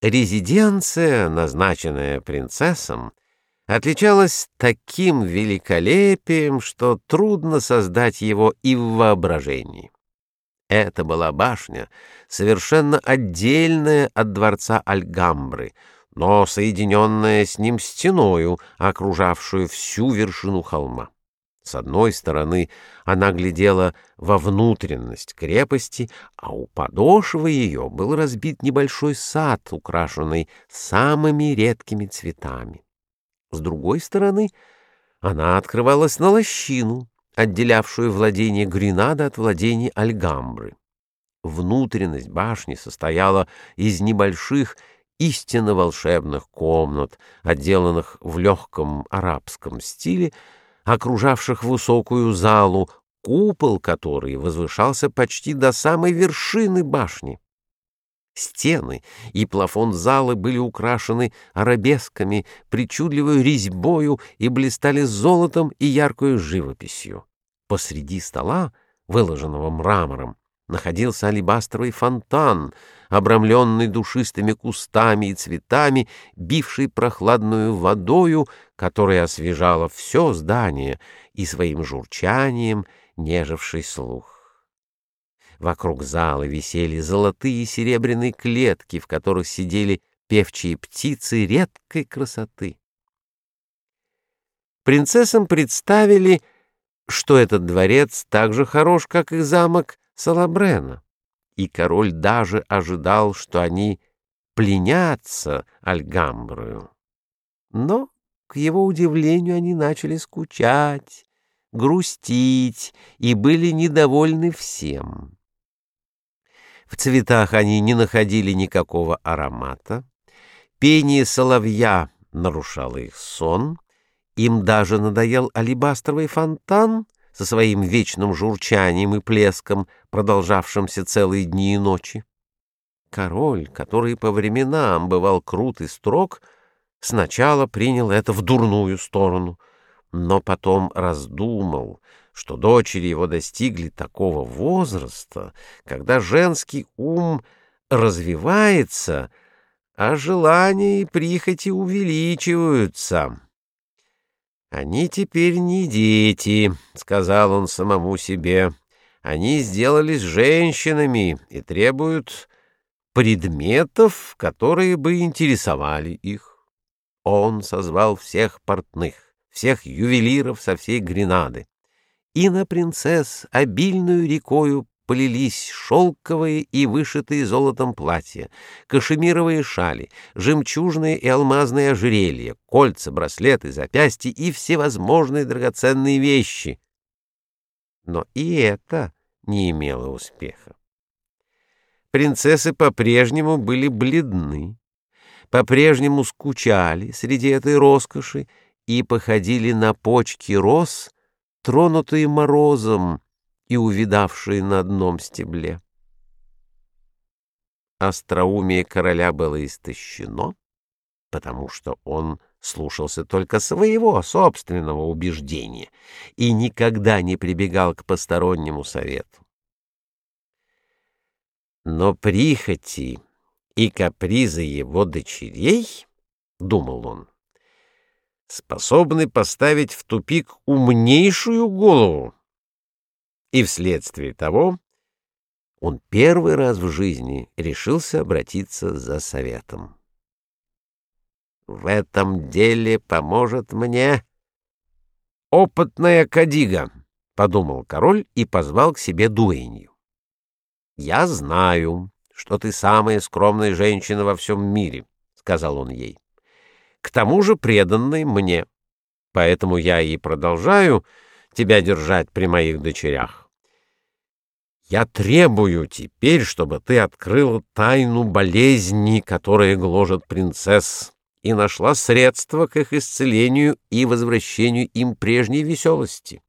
Резиденция, назначенная принцессам, отличалась таким великолепием, что трудно создать его и в воображении. Это была башня, совершенно отдельная от дворца Альгамбры, но соединенная с ним стеною, окружавшую всю вершину холма. С одной стороны она глядела во внутренность крепости, а у подошвы ее был разбит небольшой сад, украшенный самыми редкими цветами. С другой стороны она открывалась на лощину, отделявшую владение Гренады от владений Альгамбры. Внутренность башни состояла из небольших истинно волшебных комнат, отделанных в легком арабском стиле, окружавших высокую залу, купол которой возвышался почти до самой вершины башни. Стены и плафон залы были украшены арабесками, причудливой резьбою и блистали золотом и яркой живописью. Посреди стола, выложенного мрамором, находился алебастровый фонтан, обрамленный душистыми кустами и цветами, бивший прохладную водою, которая освежала все здание и своим журчанием неживший слух. Вокруг зала висели золотые и серебряные клетки, в которых сидели певчие птицы редкой красоты. Принцессам представили, что этот дворец так же хорош, как и замок Салабрена, и король даже ожидал, что они пленятся Альгамброю. Но, к его удивлению, они начали скучать, грустить и были недовольны всем. В цветах они не находили никакого аромата, пение соловья нарушало их сон, им даже надоел алебастровый фонтан — со своим вечным журчанием и плеском, продолжавшимся целые дни и ночи. Король, который по временам бывал крут и строг, сначала принял это в дурную сторону, но потом раздумал, что дочери его достигли такого возраста, когда женский ум развивается, а желания и прихоти увеличиваются. «Они теперь не дети», — сказал он самому себе. «Они сделались женщинами и требуют предметов, которые бы интересовали их». Он созвал всех портных, всех ювелиров со всей Гренады, и на принцесс обильную рекою полились шелковые и вышитые золотом платья, кашемировые шали, жемчужные и алмазные ожерелья, кольца, браслеты, запястья и всевозможные драгоценные вещи. Но и это не имело успеха. Принцессы по-прежнему были бледны, по-прежнему скучали среди этой роскоши и походили на почки роз, тронутые морозом, и увидавшие на одном стебле. Остроумие короля было истощено, потому что он слушался только своего собственного убеждения и никогда не прибегал к постороннему совету. Но прихоти и капризы его дочерей, — думал он, — способны поставить в тупик умнейшую голову, и вследствие того он первый раз в жизни решился обратиться за советом. «В этом деле поможет мне опытная кадига», — подумал король и позвал к себе дуэнью. «Я знаю, что ты самая скромная женщина во всем мире», — сказал он ей. «К тому же преданной мне, поэтому я и продолжаю тебя держать при моих дочерях. Я требую теперь, чтобы ты открыла тайну болезни, которая гложет принцесс, и нашла средства к их исцелению и возвращению им прежней веселости.